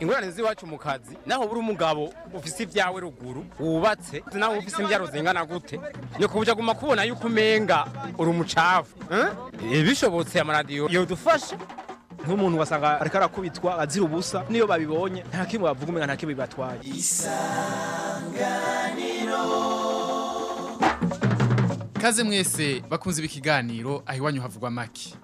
ingorane z'iwacu mu kazi naho buri umugabo ufise ibyawe ruguru wubatse naho ufise imbyaro zingana gute ni kubuja guma kubona yuko umenga uri umucafu eh? bishobotse amaradiyo yodufashe nk'umuntu wasanga ariko arakubitwa azira ubusa niyo babibonye nta kimwe bavuga umenga nta kimwe bibatwaye kaze mwese bakunze ibi kiganiro aho iwanyu havugwa make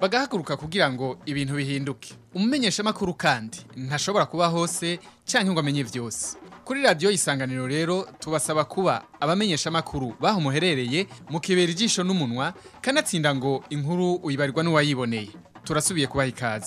bagahaguruka kugira ngo ibintu bihinduke Umumenyeshamakuru kandi ntashobora kuba hose canke ngo amenye byose kuri radio isanganiro rero tubasaba kuba abamenyeshamakuru bahumuherereye baho mu kibera ijisho n'umunwa kanatsinda ngo inkuru uyibarirwa n'uwayiboneye turasubiye kubaha ikaze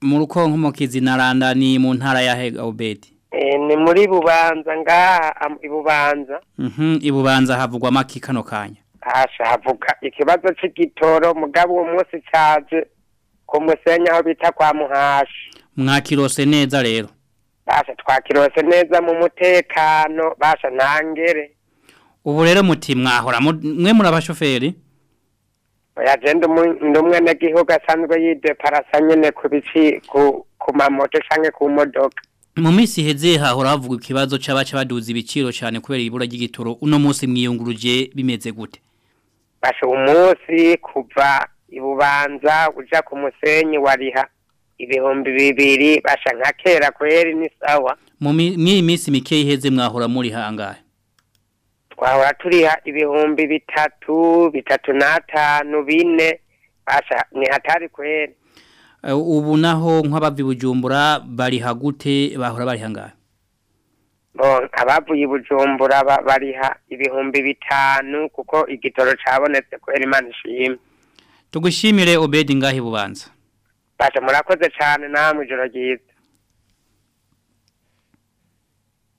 Mu rukonkoma kizina Randa ni mu ntara ya Hega Robert. E, ni muri bubanza ngaha ibubanza. Mhm, ibubanza havugwa makikano kanya. Asha havuga ikibazo c'igitoro mugabo uwo munsi ku musenyi aho bita kwa muhashi mwakirose neza rero basha twakirose neza mu mutekano basha ntangere ubu rero muti mwahora mwe muri abashoferi yagenda umwe n'igihugu asanzwe yide parasanye ku bici ku mamoto cyangwa ku modoka mu misi iheze hahora havuga ikibazo cy'abaca baduza ibiciro cyane kubera ibura ry'igitoro uno munsi mwiyunguruje bimeze gute basha umunsi kuva i bubanza uja ku musenyi wariha ibihumbi bibiri basha nka kera kweri ni sawa mu minsi mike iheze mwahora muri hangahe twahora turiha ibihumbi bitatu bitatu n'atanu bine basha ni hatari kweri eh, ubu naho nk'abavuye bujumbura bariha gute bahora barihangahe abavuye bujumbura bariha ibihumbi bitanu kuko igitoro cyabonetse kubera imana ishimwe tugushimire obedi ngahi bubanza basha murakoze cyane namwe ijoro ryiza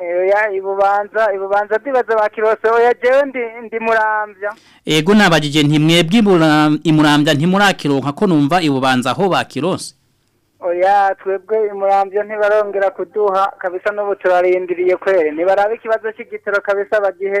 Eya ibubanza ibubanza bibaza bakirose oya jewe ndi ndi murambya Ego nabajije nti imurambya nti ko numva ibubanza aho ba bakirose oya oh, twebwe imurambyo ntibarongera kuduha kabisa n'ubu turarindiriye kwere ntibaraba ikibazo cy'igitoro kabisa bagihe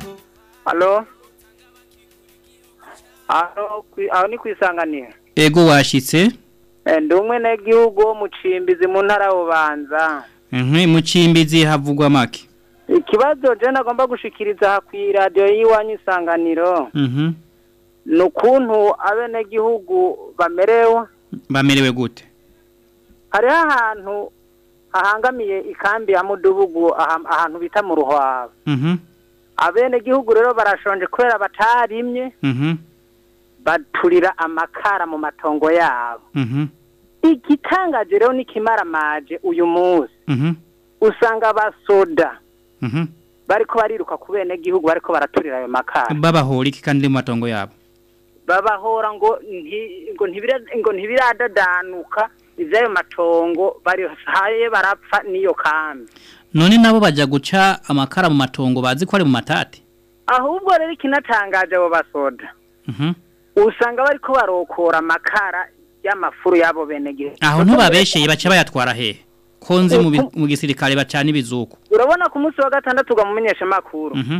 halo aho ni ku isanganiro yego washyitse eh, ndi umwe n'igihugu mucimbizi mu ntara ubanza mhm, mucimbizi havugwa make ikibazo jena agomba gushikiriza ku iradiyo y'iwanyu isanganiro mhm. ni ukuntu abenegihugu bamerewe bamerewe gute hariho ahantu ahangamiye ikambi ya mudugudu ahantu bita mu ruhwaro mhm. abenegihugu rero barashonje kubera batarimye mhm. baturira amakara mu matongo yabo mhm. igitangaje rero n'ikimaramaje uyu munsi usanga abasoda bariko bariruka ku benegihugu bariko baraturira ayo makara babahora iki kandi mu matongo yabo babahora ngo ngo ntibiradanuka iby'ayo matongo barihaye barapfa n'iyo kambi none nabo bajya guca amakara mu matongo bazi ko ari mu matati ahubwo rero ikinatangaje abo basoda mhm. usanga bari ko barokora amakara y'amafuru y'abo benegere aho ntubabesheye baca bayatwara hehe konzi mu gisirikare bacana ibizuku urabona ku munsi wa gatandatu ugamumenyesha amakuru mhm.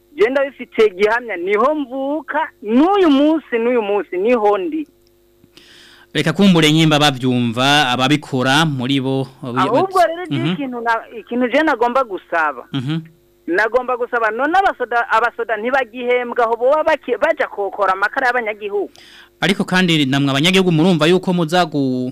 genda mhm. bifitiye gihamya niho mvuka n'uyu munsi n'uyu munsi niho ndi reka kumbure nyimba bavyumva ababikora muri bo ahubwo rero mhm. ikintu ikintu je nagomba gusaba mhm. nagomba gusaba none abasoda abasoda ntibagihembwa aho bo baja kokora amakara y'abanyagihugu ariko kandi namwe abanyagihugu murumva yuko muzagu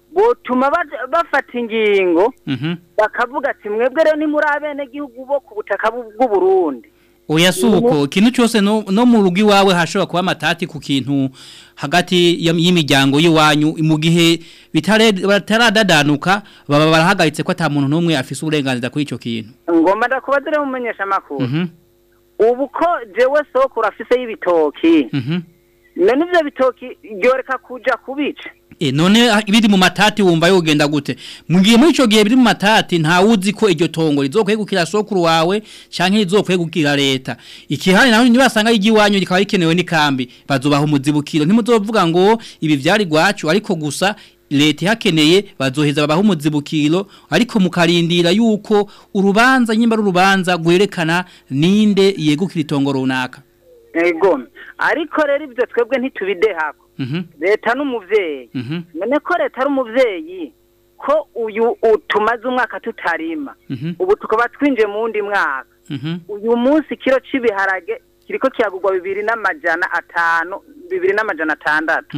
butuma bafata ingingo mhm. bakavuga ati mwebwe rero ni muri abenegihugu bo ku butaka bw'uburundi oya suko kintu cyose no mu rugi wawe hashobora kuba amatati ku kintu hagati y'imiryango y'iwanyu mu gihe bataradadanuka baba barahagaritse ko ata muntu n'umwe afise uburenganzira kuri icyo kintu ngomba ndakuba dore mumenyesha amakuru mhm. ubu ko jewe soko rafise y'ibitoki mhm. none ibyo bitoki byoreka kujya kubica Eh, none ah, ibiri mu matati wumva yogenda gute mu gihe muri icyo gihe biri mu matati ntawuzi ko iryo tongo rizokwegukira sokuru wawe cyangwa rizokwegukira leta ikihari naho nibasanga y'igiwanyu rikaba rikenewe n'ikambi bazubaha umuzibukiro ntimuzovuga ngo ibi byari gwacu ariko gusa leta hakeneye bazoheza babaha umuzibukiro ariko mukarindira yuko urubanza nyimba rurubanza gwerekana ninde yegukira itongo runaka ego ariko rero ibyo twebwe ntitubideha Mm-hmm. leta ni umubyeyi none mm-hmm. ko leta ari umubyeyi ko uyu tumaze umwaka tutarima mm-hmm. ubu tukaba twinjiye mu wundi mwaka uyu munsi ikiro cy'ibiharage kiriko kiragurwa bibiri n’amajyana atanu bibiri n'amajana atandatu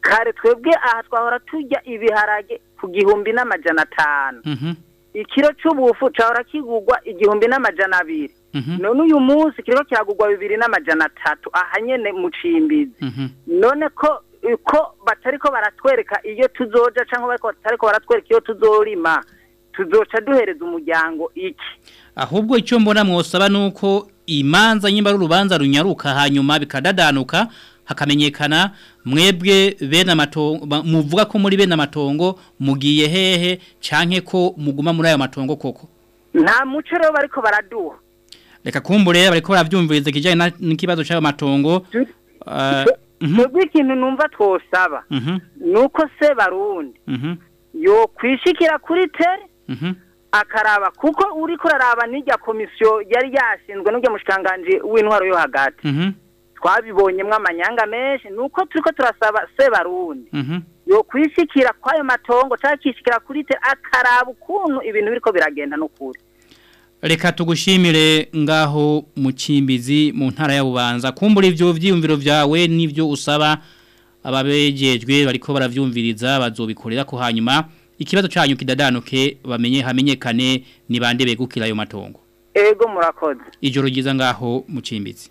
kare twebwe aha twahora tujya ibiharage ku gihumbi n’amajyana atanu ikiro cy'ubufu cyahora kigurwa igihumbi n'amajana abiri Mhm. none uyu munsi kiriho kiragugwa bibiri n'amajana atatu aha nyine mu cimbizi mhm. none ko ko batari ko baratwereka iyo tuzoja cyangwa batari ko baratwereka iyo tuzorima tuzoca duhereza umuryango iki ahubwo icyo mbona mwosaba ni uko imanza nyimba ari urubanza runyaruka hanyuma bikadadanuka hakamenyekana mwebwe bene amatongo muvuga ko muri bene amatongo mugiye hehe canke ko muguma muri ayo matongo koko nta muco rero bariko baraduha reka kumbure bariko baravyumviriza kijanye n'ikibazo cy'ayo matongo twebwe eh, mhm. ikintu numva twosaba mhm. nuko se barundi mhm. yo kwishikira kuri tere akaraba kuko uriko uraraba n'irya komisiyo yari yashinzwe n'urya mushikiranganji w'intwaro yo hagati twabibonyemo amanyanga menshi nuko turiko turasaba se barundi yo kwishikira kw'ayo matongo cyangwa kwishyikira kuri tere akaraba ukuntu ibintu biriko biragenda n'ukuri reka tugushimire ngaho mu cyimbizi mu ntara y'abubanza kumbura ibyo byiyumviro byawe n'ibyo usaba ababegejwe bariko baravyumviriza bazobikorera ko hanyuma ikibazo cyanyu kidadanuke bamenye hamenyekane nibande begukira ayo matongo ego murakoze ijoro ngaho mu cyimbizi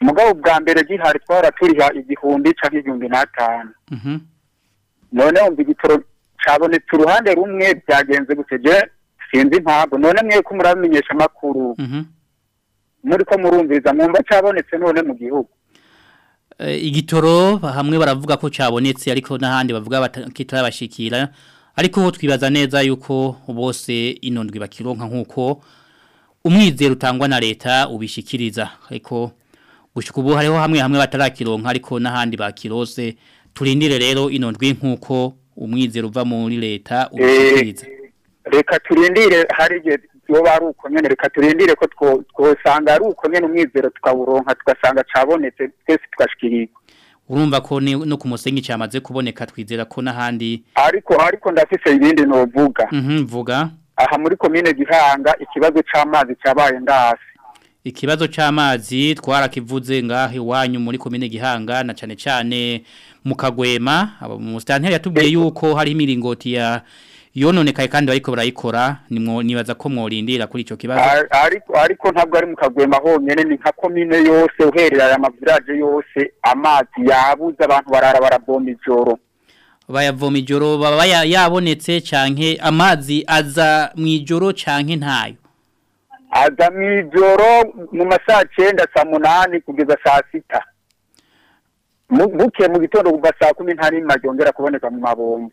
umugabo mhm. bwa mbere gihari twaraturiha igihumbi cyangwa igihumbi n'atanu mhm. none ngo igitoro cyabonetse uruhande rumwe byagenze gutege sinzi impamvu none mwe ko muramenyesha amakuru muri ko murumviriza mwumva cyabonetse none mu gihugu Eh, igitoro hamwe baravuga ko cyabonetse ariko n'ahandi bavuga kitarabashikira ariko twibaza neza yuko bose inondwi bakironka nk'uko umwizero utangwa na leta ubishikiriza ariko gushyika ubu hariho hamwe hamwe batarakironka ariko n'ahandi bakirose turindire rero inondwi nk'uko umwizero uva muri leta ubishikiriza eh, reka turindire hari woba ari uko nyine reka turindire ko twosanga ari uko nyine umwizero tukawuronka tugasanga cabonetse twese tugashikirirwa urumva ko no ku musenyi cyamaze kuboneka twizera ko n'ahandi ariko ariko ndafise ibindi novuga mhm, mvuga aha muri komine gihanga ikibazo cy'amazi cyabaye ndasi ikibazo cy'amazi twarakivuze ngaho iwanyu muri komine gihanga na cyane cyane mu kagwema mu musitanteri yatubwiye yuko hari imiringoti ya yononekaye kandi bariko barayikora nibaza ko mworindira kuri ico kibazo ariko ariko ntabwo ari mu kagwema honyene ni nka komine yose uherera ya mavirage yose amazi yabuze abantu barara barabomba ijoro bayavoma ijoro baba yabonetse canke amazi aza mu ijoro canke ntayo aza mu ijoro mu masaha cyenda saa munani kugeza saa sita buke mu gitondo saa kumi nta n'imwe yongera kuboneka mu mabombo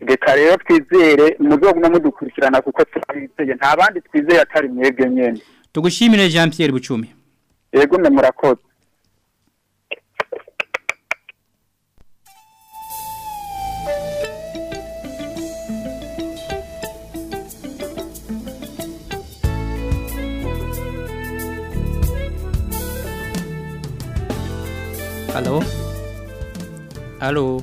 reka rero twizere muzoguma mudukurikirana kuko turabizeye nta bandi twizeye atari mwebwe nyene tugushimire Jean Pierre Bucumi yego eh, nne murakoze Halo? Halo?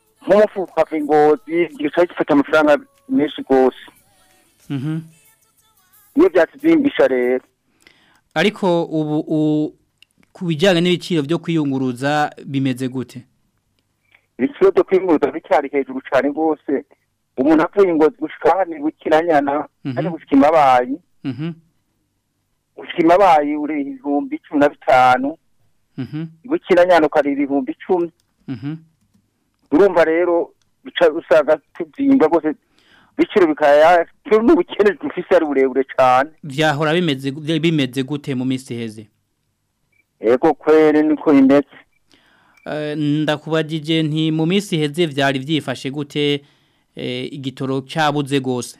nk'umufu ukava ingozi gicaye gifata amafaranga menshi rwose mhm. iyo byatuzimbisha rero ariko ubu ku bijyanye n'ibiciro byo kwiyunguruza bimeze gute ibiciro byo kwiyunguruza bicyari hejuru cyane rwose umuntu apfuye ingozi gushika hano bukiranyana hano mhm. gushika imabayi gushika mhm. imabayi uri ibihumbi cumi na bitanu mhm. bukiranyana ukari ibihumbi icumi urumva rero bica usanga tubyimba rwose biciro bikaya n'ubukene dufise ari burebure cyane byahora bimeze bimeze gute mu minsi iheze yego kwere niko imeze eh, ndakubagije nti mu minsi iheze byari byifashe gute Eh, igitoro cyabuze rwose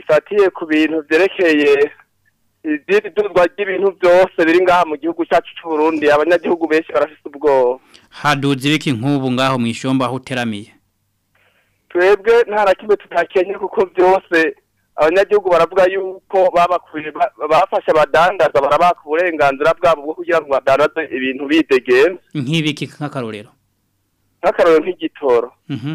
ifatiye ku bintu byerekeye iby'idudwa ry'ibintu byose biri ngaha mu gihugu cyacu cy'u abanyagihugu benshi barafite ubwoba haduze ibiki nk'ubu ngaho mu ishomba aho uteramiye twebwe kimwe tutakenye kuko byose abanyagihugu baravuga yuko bafashe badandaza barabaka uburenganzira bwabo bwo kugira ngo badandaze ibintu bidegenze nk'ibiki nk'akarorero nk'akarorero nk'igitoro mhm.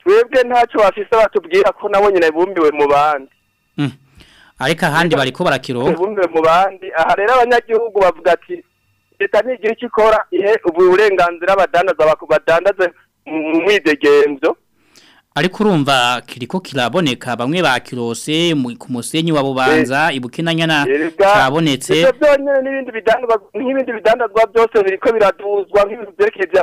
twebwe ntacyo bafise batubwira ko nabo nyine bumbiwe mu bandi hmm. ariko ahandi bari ko barakironga bumbiwe mu bandi aha rero abanyagihugu bavuga ati leta ntigira icyo ikora ihe uburenganzira badandaza badandaze mu mwidegemvyo ariko urumva kiriko kiraboneka bamwe bakirose ku musenyi wa bubanza eh, ibukinanya na cyabonetse n'ibindi bidandazwa n'ibindi bidandazwa byose biriko biraduzwa nk'ibintu byerekeye bya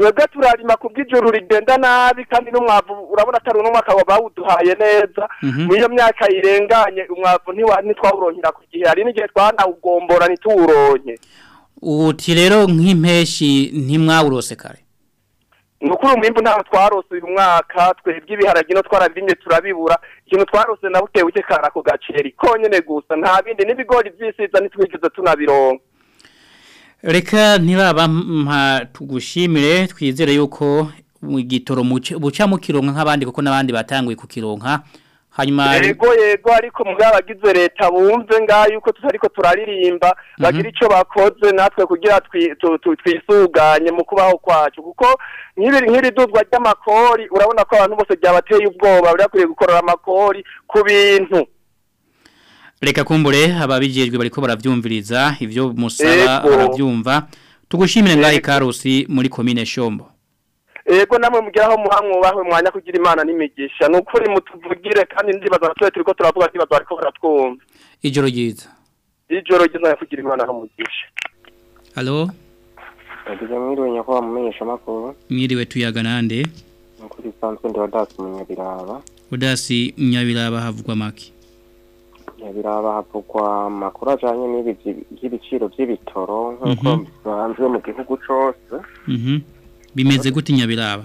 twebwe turarima bw’ijuru rigenda nabi kandi n'umwavu urabona atari uno bawuduhaye neza mhm. mu iyo myaka irenganye umwavu ntitwawuronkera ku gihe hari n'igihe twanawugombora ntituwuronke uti rero nk'impeshi ntimwawurose kare ni ukuri umwimbu ntabwo twarose uyu mwaka twebwe ibiharage no twarabimye turabibura ikintu twarose nawe utewe kara ku gaceri konyine gusa nta bindi n'ibigori by'isiza ntitwigeze tunabironka reka ntibaba tugushimire twizere yuko igitoro buca mu kironka nk'abandi kuko n'abandi batanguye ku kironka hanyuma yego yego ariko mugabo abagize leta bumve nga yuko tutariko turaririmba mhm. bagira icyo bakoze natwe kugira twisuganye mu kubaho kwacu kuko nk'iri dudwa ry'amakori urabona ko abantu bose byabateye ubwoba birakwiye gukorora amakori ku bintu reka kumbure ababijejwe bariko baravyumviriza ivyo musaba baravyumva tugushimire ngahe karusi muri komine shombo ego namwe mugeraho muhamwe bahwe mwanya kugira imana n'imigisha ni mutuvugire kandi ndibaza abaturage turiko turavuga ntibaza bariko baratwumva ijoro ryiza ijoro ryiza kugira imana n'umugisha alo Ndiga mwiriwe nyakuba mumenyesha makuru. Mwiriwe tuyaga nande? Nkuri sanzwe ndi Odasi Munyabiraba. Odasi Munyabiraba havugwa maki. birabahava amakuru ajyanye n'ibiciro by'ibitoro nk'uko mhm. bisanzwe mu gihugu cyose mhm. bimeze gute nyabiraba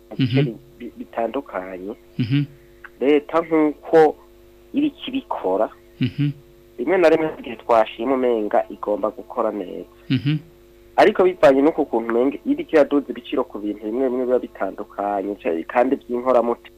mhm. bitandukanye mhm. leta nk'uko iri kibikora mhm. rimwe na rimwe igihe twashima umenga igomba gukora neza ariko bivanye n'uko ukuntu umenga iri kiraduza ibiciro ku bintu bimwe bimwe biba bitandukanye kandi by'inkoramutima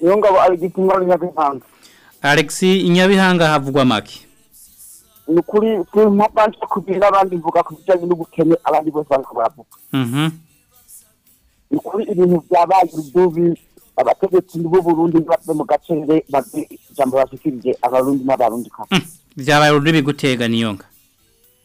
Yongabo ari gitumwa n'inyakanze. Alex inyabihanga havugwa make ni ukuri twe nko banki kubwira n'abandi n'ubukene abandi bose bari kubavuga mhm. ni ibintu byabaye urudubi abategetsi b'u Burundi bari mu gacere bazi ijambo bashyikirije abarundi n'abarundi kare hmm. byabaye urudubi gutega niyonga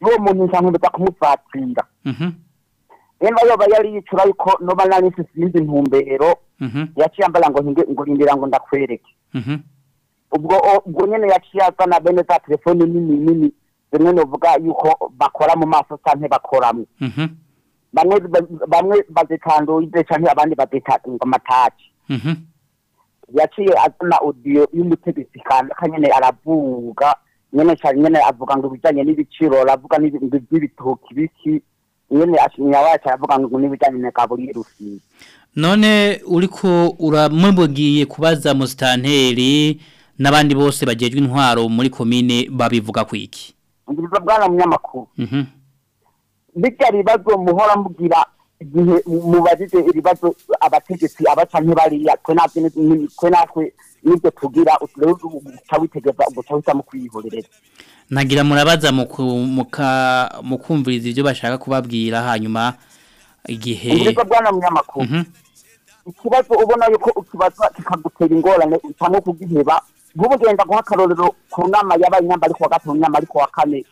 mhm. muntu nsanzwe kumufatira niba mhm. yoba yari yicura yuko noba nari sinzi intumbero mhm. yaciye ambara ngo ngo rindira ngo ndakwereke ubwo ubwo nyine yaciye azana bene za telefoni nini nini zimwe nuvuga yuko bakora mu maso cyangwa bakoramo bamwe bamwe bazitanduye cyane abandi bazitanduye amataki mhm. yaciye azana audio y'umutegetsi kandi kanyene aravuga nyene cyane nyene avuga ngo bijanye n'ibiciro aravuga n'ibintu by'ibitoki biki nyene ashinya wacu aravuga ngo n'ibijanye na kaburi rufi none uriko uramwembogiye kubaza mustanteri n'abandi bose bagejwe intwaro muri komine babivuga kwiki iki na munyamakuru mhm mm bijya bibazo muhora mubwira igihe mubajije ibibazo abategetsi abaca ntibariya twe natwe natwe nibyo tugira rero guca witegeza guca uhitamo kwihorerera nagira murabaza mu kumviriza ibyo bashaka kubabwira hanyuma igihe ubwiza mhm. ikibazo ubona yuko ukibaza kikagutera ingorane utamwo kugiheba nk'ubu guha akarorero ku nama yabaye inama ariko wa gatatu inama ariko wa kane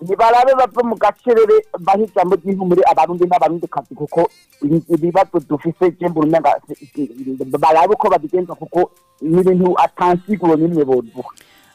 nibarabe bava mu gacerere mu gihumure abarundi n'abarundi kazi kuko ibibazo dufise jembo rumenga barabe ko babigenza kuko n'ibintu atansiguro nimwe boduka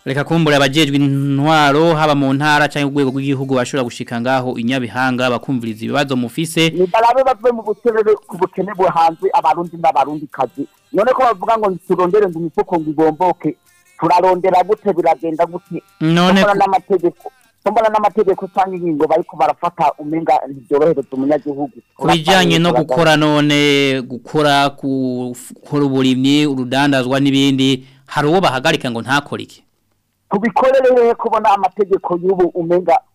reka kumbura abajejwe intwaro haba mu ntara cyangwa urwego rw'igihugu bashobora gushika aho inyabihanga bakumviriza ibibazo mufise barabe bavuye mu bukene bukene buhanze abarundi n'abarundi kazi none ko bavuga ngo turondere ngo imifuko ngo igomboke turarondera gute biragenda gute none n'amategeko Sombona n'amategeko cyangwa ingingo bariko barafata umenga ntibyorohereza umunyagihugu. Kubijanye no gukora none gukora gukora uburimyi urudandazwa n'ibindi hari uwo bahagarika ngo ntakorike tubikore rero kubona amategeko y'ubu umenga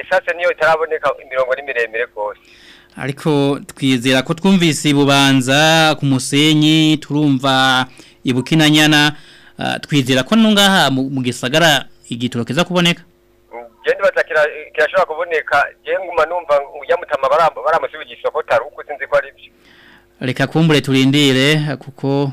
esase niyo itaraboneka imirongo ni miremire kose. ariko twizera ko twumvise ibubanza ku musenyi turumva ibukinanyana uh, twizera ko nungaha mu gisagara igitoro kiza kuboneka genda batakira kirashobora kuboneka genguma numva yamutama baramusubigishwa ko tari uko sinzi ko ari byo reka kumbure turindire kuko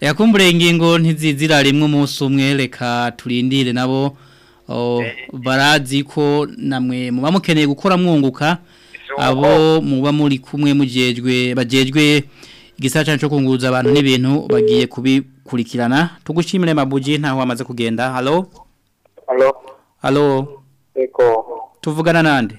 yakumbure ingingo ntizizira rimwe umunsi umwe reka turindire nabo eh, eh, eh. barazi ko namwe muba mukeneye gukora mwunguka abo muba muri kumwe mugejwe bagejwe igisaca cyo kunguruza abantu n'ibintu bagiye kubikurikirana tugushimire mabuji ntaho wamaze kugenda halo Halo. Halo. Eko. Tuvugana nande?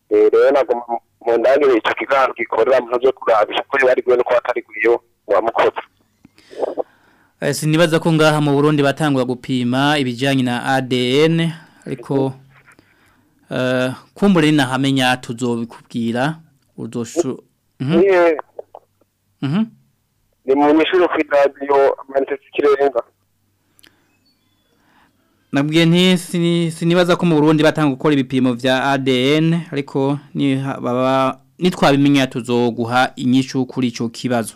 rero nagomba mu ndangire icyo kiganiro gikorera mu byo kurabisha ko yari gwe no kwa kwatari gwiyo wamukoze eh, Sinibaza ko ngaha mu Burundi batangwa gupima ibijyanye na ADN ariko Eh, kumbure nahamenya tuzobikubwira uzoshu mhm mhm ni mu mishuro ku radio manchester kirenga nabwiye nti sinibaza ko mu Burundi batanga gukora ibipimo vya ADN ariko ni baba nitwabimenya tuzoguha inyishu kuri ico kibazo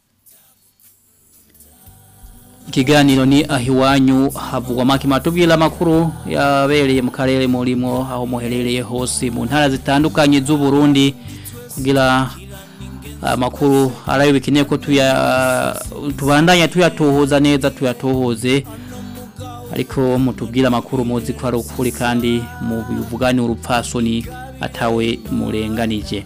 ikiganiro ni ahiwanyu havugwa makima makuru yabereye mu karere murimo aho muherereye hose mu ntara zitandukanye z'u Burundi kugira amakuru ah, arayo bikeneye ko tuya tubandanya tuyatohoza neza tuyatohoze ariko mutubwira amakuru muzi ko ari ukuri kandi mu bivugane urupfasoni atawe murenganije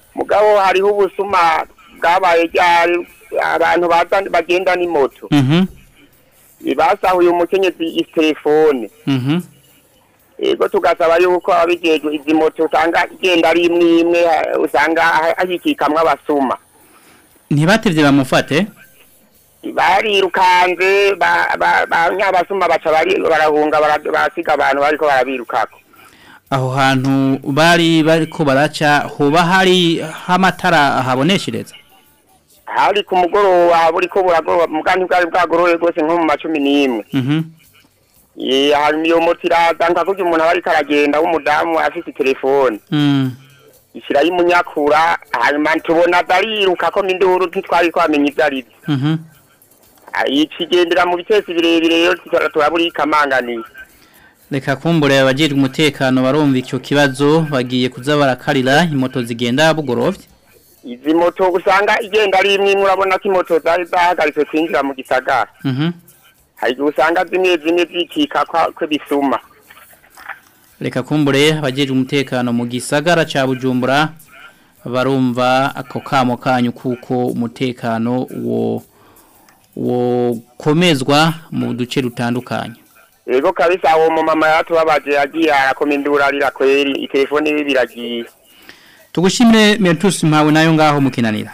mugabo hariho ubusuma bwabaye abantu bagenda n'imoto mhm. basahuye umukenyezi itelefone ego tugasaba yuko abijejwe izi moto usanga igenda ari imwe imwe usanga hahikikamwe abasuma ntibatevye bamufate barirukanze abasuma baca barahunga basiga abantu bariko barabirukako aho hantu bari bariko baraca hoba hari amatara ahaboneshereza hari ku mugoroba buriko buragoroba muganti bwari bwagoroye rwose nko mu macumi n'imwe mhm. hari iyo moto iraza nkavuga umuntu aba ariko aragenda w'umudamu afite telefone mm. ishyiraho imunyakura hanyuma tubona dariruka ko n'induru ntitwari twamenya ibyo ari byo mhm. ikigendera mu bitesi birebire rero turabura ikamanganiye reka kumbure abajejwe umutekano barumva icyo kibazo bagiye kuza barakarira imoto zigenda bugorovye izi moto usanga igenda ari imwe urabona ko imoto zari zahagaritse kwinjira mu gisagara mhm. hari igihe usanga zimwe zimwe zikika ko bisuma reka kumbure abagirira umutekano mu gisagara cya bujumbura barumva ako kamo kanyu kuko umutekano wo wokomezwa mu duce dutandukanye yego kabisa uwo mumama yatubabaje yagiye arakomindura rirakweri itelefone ye biragiye tugushimire Mertus mpawe nayo ngaho mukinanira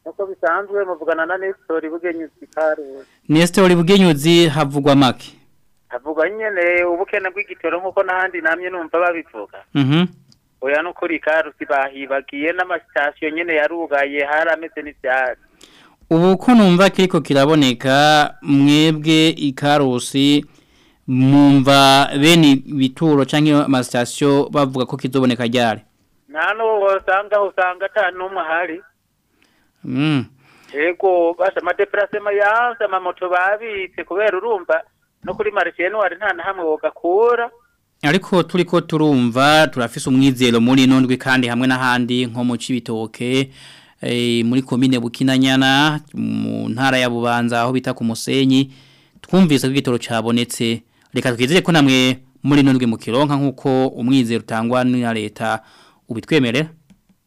nkuko bisanzwe muvugana na nesitori bugenyuzi karuzi nesitori bugenyuzi havugwa make havugwa nyine ubukene bw'igitoro nkuko n'ahandi namye numva babivuga mhm. oya n'ukuri karuzi bahibagiye n'amasitasiyo nyine yarugaye harameze n'ibyatsi ubu ko numva kiriko kiraboneka mwebwe ikarusi mumva bene bituro cyangwa amasitasiyo bavuga ko kizoboneka ryari nta n'ubu wasanga usanga nta n'umwe ahari mm. yego basa amadeparasema yanze amamoto babitse kubera urumva no kuri marisiye n'uwari nta na hamwe wogakura ariko turi ko turumva turafise umwizero muri inundwi kandi hamwe n'ahandi nko mu cibitoke Eh, muri komine bukinanyana mu ntara ya bubanza aho bita ku musenyi twumvise ko igitoro cyabonetse reka twizere ko namwe muri nundwe mu kironka nk'uko umwizero utangwa na leta ubitwemere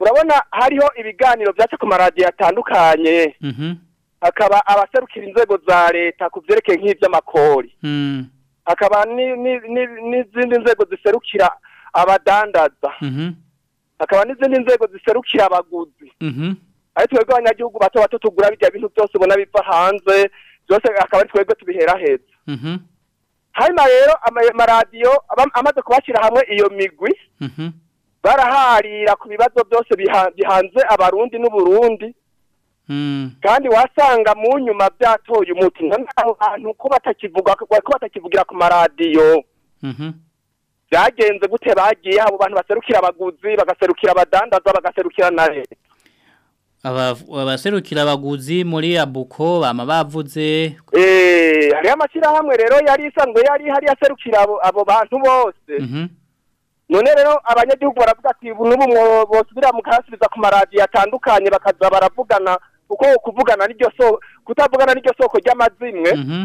urabona hariho ibiganiro byacu ku maradiyo atandukanye mhm. hakaba abaserukira inzego za leta ku byerekeye nk'iby'amakori mhm. hakaba n'izindi nzego ziserukira abadandaza hakaba n'izindi nzego ziserukira abaguzi ari twebwe abanyagihugu bato bato tugura bijya bintu byose ubona biva hanze byose akaba ari twebwe tubihera heza hanyuma rero amaradiyo amaze kubashyira hamwe iyo migwi mhm. baraharira ku bibazo byose bihanze abarundi n'uburundi mm. kandi wasanga mu nyuma byatoye umuti abo bantu ko batakivugira ku maradiyo mhm. byagenze gute bagiye abo bantu baserukira abaguzi bagaserukira abadandaza bagaserukira na leta abaserukira abaguzi muri abuko bama bavuze eee eh, hariho amashyirahamwe rero yari isanzwe yari hari yaserukira abo bantu bose mhm. none rero abanyagihugu baravuga ati n'ubu bosubira mukasubiza ku maradiyo atandukanye bakaza baravugana kuko kuvugana n'iryo soko kutavugana n'iryo soko ry'amazimwe mhm.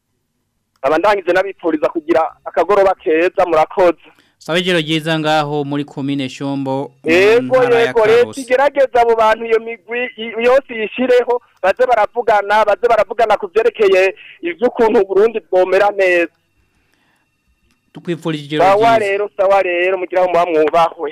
abandangize n’abifuriza kugira akagoroba keza murakoze Sabijiro ryiza ngaho muri komine shombo Yego yego leta igerageza abo bantu iyo migwi yose yishireho baze baravugana baze baravugana ku byerekeye ivy'ukuntu Burundi bwomera neza Tukwifurije rero Sawa rero sawa rero mugira mu mwubahwe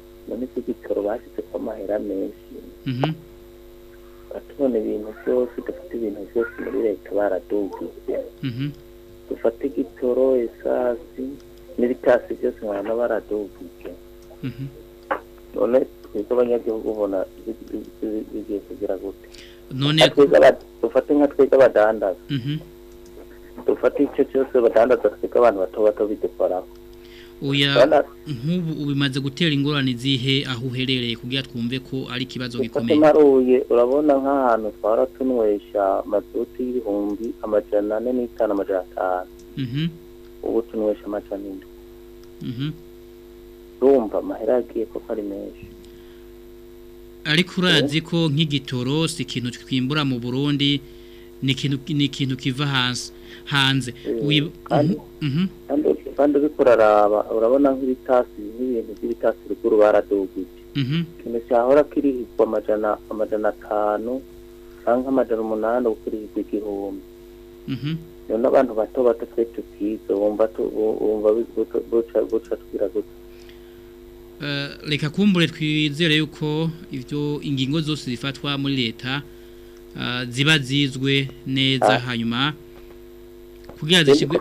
mhm. iki gitoro bashyize ko amahera menshi mhm. batubona ibintu byose dufite ibintu byose muri leta baradugije mhm. dufate igitoro esasi n'ibitasi byose mwana baraduhugike none twebwe abanyagihugu ubona bigiye kugira gute none dufate nka twebwe abadandaza dufate mhm. icyo cyose badandaza twebwe abantu bato bato bidukuraho oya nk'ubu bimaze gutera ingorane zihe aho uherereye kugira twumve ko ari ikibazo gikomeye maruye urabona nk'ahantu twara tunywesha amaduti y'ibihumbi amajana ane n'itanu amajana atanu mhm. ubu tunywesha amajana ane urumva mm-hmm. amahera agiye kuko ari menshi ariko urazi ko nk'igitoro si ikintu twimbura mu burundi ni ikintu kiva hasi hanze eh, kandi mm-hmm. mm-hmm. uriko uraraba urabona nk'ibitasi nk'ibintu by'ibitasi ruguru baradugije ikintu cyahora kirihirwa amajana atanu cyangwa amajana umunani ukurihirwa igihumbi rero n'abantu bato bato twe tutize wumva guca guca twira gutya eh, reka kumbure twizere yuko ibyo ingingo zose zifatwa muri leta eh, ziba zizwe neza ah. hanyuma kugira zishyirwe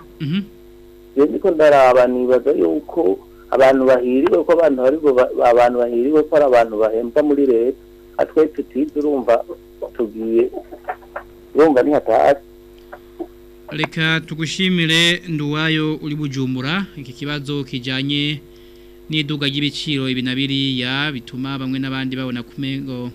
niko mhm. ndaraba nibaza yuko abantu bahiriwe ko abantu abantu bahiriwe ko ari abantu bahembwa muri leta atwe tutize urumva tugiye urumva ntihatahase reka tugushimire nduwayo uri bujumbura iki kibazo kijyanye n'iduka ry'ibiciro ibi na biriya bituma bamwe n'abandi babona ku mengo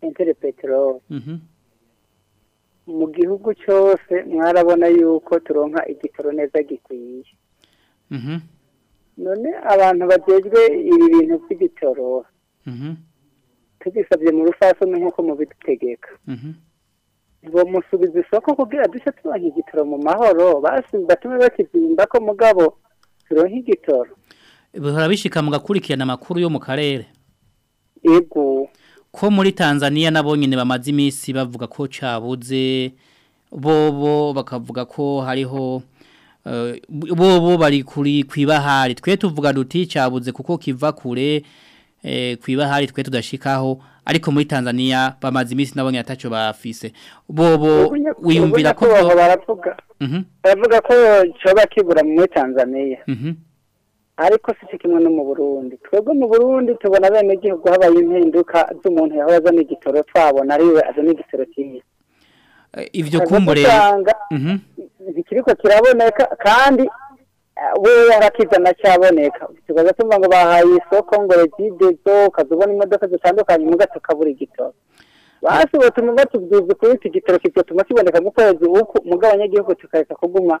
sentere peteroli mu gihugu cyose mwarabona yuko turonka igitoro neza gikwiye none abantu bagezwe ibi bintu by'igitoro tubisabye mu rufasoni nk'uko mubidutegeka bamusubiza isoko kugira duce turonka igitoro mu mahoro batume bakizimba ko mugabo turonka igitoro bihora bishika mugakurikirana amakuru yo mu karere ego ko muri Tanzania nabo nyine bamaze iminsi bavuga ko cyabuze bobo bakavuga ko hariho bobo eh, bari kuri kwibahari twe tuvuga duti cyabuze kuko kiva kure eh, kwibahari twe tudashikaho ariko muri Tanzania bamaze iminsi nabonye atacyo bafise bobo wiyumvira ko baravuga mhm. baravuga ko cyoba kibura muri Tanzania mhm. ariko si kimwe no mu burundi twebwe mu burundi tubona bene igihugu habaye impinduka z'umuntu yahora azana igitoro twabona ariwe azana igitoro cyiza eh, ibyo kumbure bikiriko mhm. kiraboneka kandi eh, we yarakizana cyaboneka tukaza tumva ngo bahaye isoko ngo regidezo ukazubona imodoka zitandukanye muga tukabura igitoro basi batuma batubwiza kuri iki gitoro kitwo kiboneka mu kwezi uku mugabanya igihugu tukareka kuguma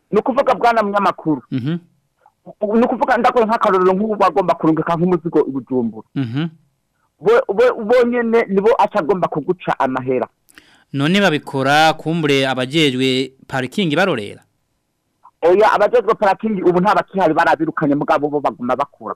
ni ukuvuga bwana munyamakuru ndako ukuvuga ndakora nk'akarorero nk'ubu bagomba kurungika nk'umuzigo i bujumbura bonyine nibo atagomba kuguca amahera none babikora kumbure abajejwe parikingi barorera oya abajejwe parikingi ubu nta bakihari barabirukanye mugabo bo baguma bakura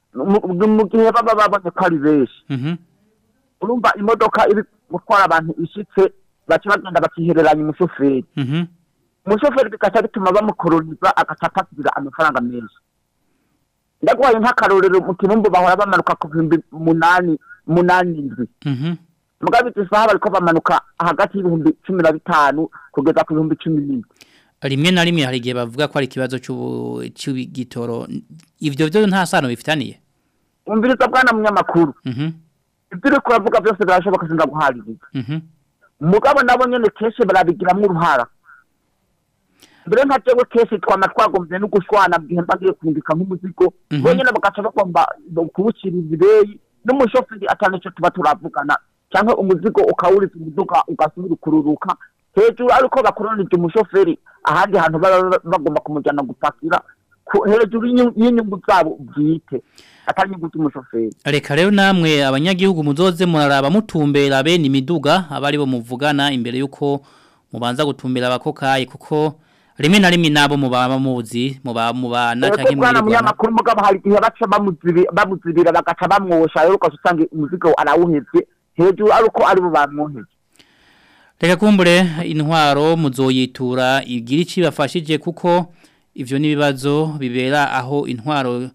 mu gihe baba babonye ko ari benshi mhm. urumva imodoka iri gutwara abantu ishyitse baca bagenda bakihereranya umushoferi umushoferi bikaca bituma bamukoroniza agaca atakira amafaranga menshi ndaguhaye nk'akarorero mu bahora bamanuka ku bihumbi munani munani indwi mhm. mugabe isaha bariko bamanuka hagati y'ibihumbi cumi na bitanu kugeza ku bihumbi cumi n'indwi rimwe na rimwe hari igihe bavuga ko ari ikibazo cy'igitoro ibyo byo nta sano bifitaniye umviriza bwana munyamakuru mhm. ibyo uri kuravuga byose birashoboka sindaguhaririza mhm. mugabo nabo nyine kenshi barabigiramo uruhara mbere nka jewe kenshi twama twagombye no gushwana bwihe mba kwindika nk'umuzigo mhm. bonyine bagaca bagomba kuwuciriza ibeyi n'umushoferi atanaco tuba turavugana cyangwa umuzigo ukawuriza umuduga ugasubira kururuka hejuru ariko bakoronije umushoferi ahandi hantu baba bagomba kumujyana gupakira hejuru y'inyungu zabo bwite atari inyungu z'umushoferi reka rero namwe abanyagihugu muzoze muraraba mutumbera bene imiduga abari bo muvugana imbere y'uko mubanza gutumbira abako kuko rimwe na rimwe nabo mubaba muzi mubaba mubana cyangwa mubana munyamakuru mugabo hari igihe baca bamuzibira bagaca bamwosha rero ukaca umuzigo arawuhebye hejuru ariko ari bo bamwoheje reka kumbure intwaro muzoyitura igira ikibafashije kuko ibyo n’ibibazo bibera aho intwaro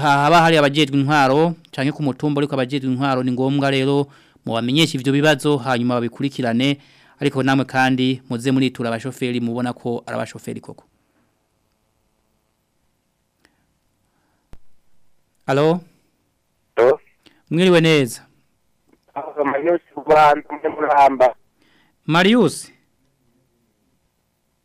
haba hari abajejwe intwaro canke ku mutumba ariko abajejwe intwaro ni ngombwa rero mubamenyesha ibyo bibazo hanyuma babikurikirane ariko namwe kandi muze muritura abashoferi mubona ko ari abashoferi koko alo mwiriwe neza marius